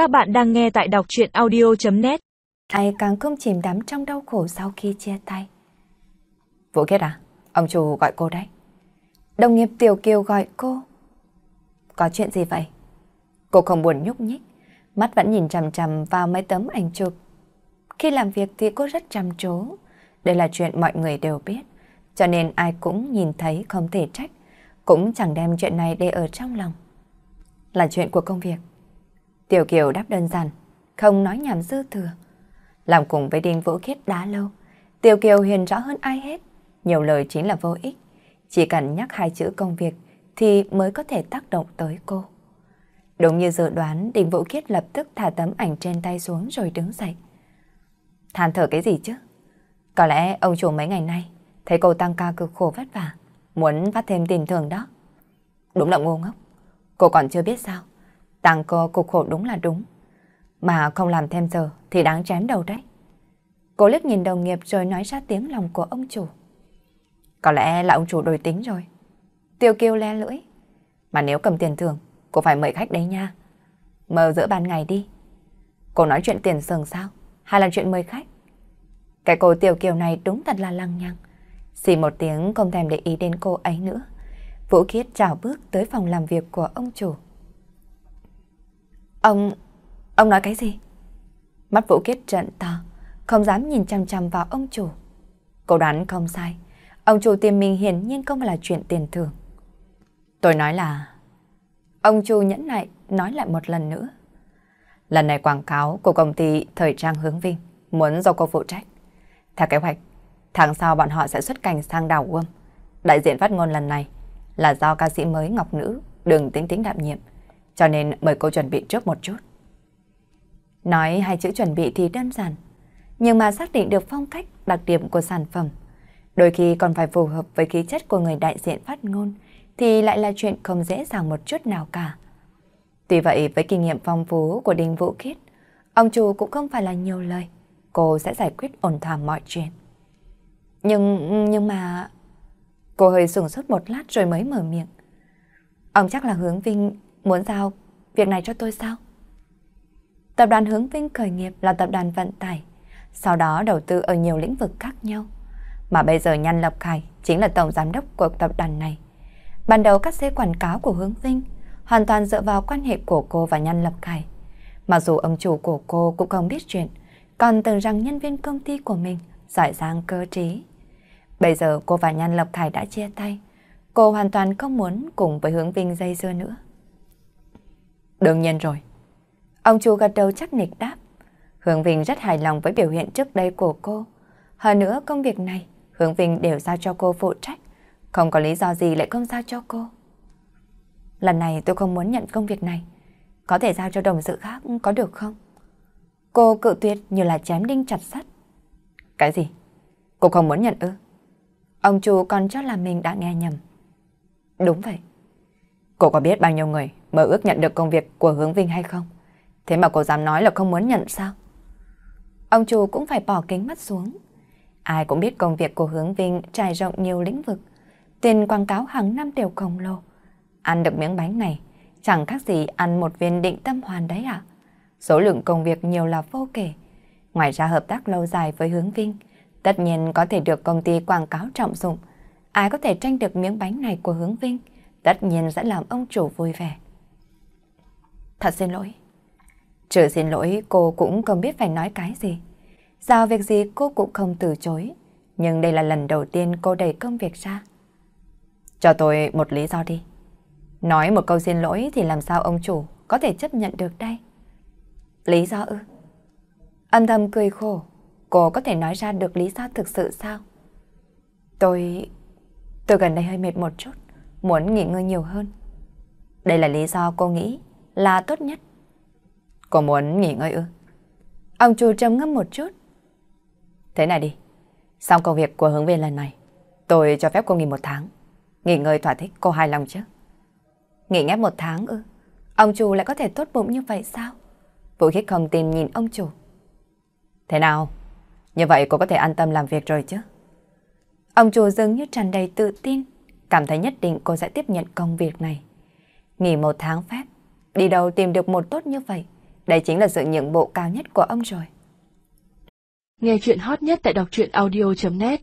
Các bạn đang nghe tại đọc chuyện audio.net Ai càng không chìm đắm trong đau khổ sau khi chia tay. Vũ kết à, ông chủ gọi cô đấy. Đồng nghiệp Tiểu Kiều gọi cô. Có chuyện gì vậy? Cô không buồn nhúc nhích, mắt vẫn nhìn chằm chằm vào mấy tấm ảnh chụp. Khi làm việc thì cô rất chăm chú. Đây là chuyện mọi người đều biết, cho nên ai cũng nhìn thấy không thể trách, cũng chẳng đem chuyện này để ở trong lòng. Là chuyện của công việc. Tiểu Kiều đáp đơn giản, không nói nhảm dư thừa. Làm cùng với Đinh Vũ Khiết đã lâu, Tiểu Kiều hiền rõ hơn ai hết, nhiều lời chính là vô ích. Chỉ cần nhắc hai chữ công việc thì mới có thể tác động tới cô. Đúng như dự đoán, Đinh Vũ Khiết lập tức thả tấm ảnh trên tay xuống rồi đứng dậy. Than thở cái gì chứ? Có lẽ ông chủ mấy ngày nay thấy cô tăng ca cực khổ vất vả, muốn phát thêm tiền thưởng đó. Đúng là ngu ngốc. Cô còn chưa biết sao tàng cô cục khổ đúng là đúng. Mà không làm thêm giờ thì đáng chém đầu đấy. Cô liếc nhìn đồng nghiệp rồi nói ra tiếng lòng của ông chủ. Có lẽ là ông chủ đổi tính rồi. Tiêu kiêu le lưỡi. Mà nếu cầm tiền thưởng, cô phải mời khách đấy nha. Mờ giữa ban ngày đi. Cô nói chuyện tiền sừng sao? Hay là chuyện mời khách? Cái cô tiểu kiều này đúng thật là lăng nhăng. Xì một tiếng không thèm để ý đến cô ấy nữa. Vũ Khiết chào bước tới phòng làm việc của ông chủ. Ông... ông nói cái gì? Mắt Vũ kết trận to, không dám nhìn chăm chăm vào ông chủ. Cô đoán không sai. Ông chủ tìm mình hiển nhiên không phải là chuyện tiền thưởng. Tôi nói là... Ông chủ nhẫn nại nói lại một lần nữa. Lần này quảng cáo của công ty Thời trang Hướng Vinh muốn do cô phụ trách. Theo kế hoạch, tháng sau bọn họ sẽ xuất cảnh sang đảo Guam. Đại diện phát ngôn lần này là do ca sĩ mới Ngọc Nữ đừng tính tính đạm nhiệm, cho nên mời cô chuẩn bị trước một chút. Nói hai chữ chuẩn bị thì đơn giản, nhưng mà xác định được phong cách, đặc điểm của sản phẩm, đôi khi còn phải phù hợp với khí chất của người đại diện phát ngôn, thì lại là chuyện không dễ dàng một chút nào cả. Tuy vậy với kinh nghiệm phong phú của Đinh Vũ Khiết, ông chủ cũng không phải là nhiều lời, cô sẽ giải quyết ổn thỏa mọi chuyện. Nhưng, nhưng mà... Cô hơi sửng sốt một lát rồi mới mở miệng. Ông chắc là Hướng Vinh muốn giao việc này cho tôi sao? Tập đoàn Hướng Vinh khởi nghiệp là tập đoàn vận tải, sau đó đầu tư ở nhiều lĩnh vực khác nhau. Mà bây giờ Nhan Lập Khải chính là tổng giám đốc của tập đoàn này. Ban đầu các xe quảng cáo của Hướng Vinh hoàn toàn dựa vào quan hệ của cô và Nhan Lập Khải. Mặc dù ông chủ của cô cũng không biết chuyện, còn tưởng rằng nhân viên công ty của mình giỏi giang cơ trí. Bây giờ cô và Nhan Lập Khải đã chia tay. Cô hoàn toàn không muốn cùng với Hướng Vinh dây dưa nữa. Đương nhiên rồi. Ông chủ gật đầu chắc nịch đáp. Hướng Vinh rất hài lòng với biểu hiện trước đây của cô. Hơn nữa công việc này, Hướng Vinh đều giao cho cô phụ trách. Không có lý do gì lại không giao cho cô. Lần này tôi không muốn nhận công việc này. Có thể giao cho đồng sự khác có được không? Cô cự tuyệt như là chém đinh chặt sắt. Cái gì? Cô không muốn nhận ư? Ông chủ còn cho là mình đã nghe nhầm. Đúng vậy. Cô có biết bao nhiêu người mơ ước nhận được công việc của Hướng Vinh hay không? Thế mà cô dám nói là không muốn nhận sao? Ông chủ cũng phải bỏ kính mắt xuống. Ai cũng biết công việc của Hướng Vinh trải rộng nhiều lĩnh vực. Tiền quảng cáo hàng năm đều khổng lồ. Ăn được miếng bánh này, chẳng khác gì ăn một viên định tâm hoàn đấy ạ. Số lượng công việc nhiều là vô kể. Ngoài ra hợp tác lâu dài với Hướng Vinh, tất nhiên có thể được công ty quảng cáo trọng dụng. Ai có thể tranh được miếng bánh này của Hướng Vinh, tất nhiên sẽ làm ông chủ vui vẻ. Thật xin lỗi. Trừ xin lỗi cô cũng không biết phải nói cái gì. Giao việc gì cô cũng không từ chối. Nhưng đây là lần đầu tiên cô đẩy công việc ra. Cho tôi một lý do đi. Nói một câu xin lỗi thì làm sao ông chủ có thể chấp nhận được đây? Lý do ư? Âm thầm cười khổ, cô có thể nói ra được lý do thực sự sao? Tôi... tôi gần đây hơi mệt một chút, muốn nghỉ ngơi nhiều hơn. Đây là lý do cô nghĩ là tốt nhất. Cô muốn nghỉ ngơi ư? Ông chủ trầm ngâm một chút. Thế này đi, xong công việc của hướng viên lần này, tôi cho phép cô nghỉ một tháng. Nghỉ ngơi thỏa thích cô hài lòng chứ? Nghỉ ngép một tháng ư? Ông chủ lại có thể tốt bụng như vậy sao? Vũ khích không tin nhìn ông chủ. Thế nào? Như vậy cô có thể an tâm làm việc rồi chứ? Ông chủ dường như tràn đầy tự tin, cảm thấy nhất định cô sẽ tiếp nhận công việc này. Nghỉ một tháng phép, đi đâu tìm được một tốt như vậy, Đây chính là sự nhượng bộ cao nhất của ông rồi. Nghe chuyện hot nhất tại đọc truyện audio.net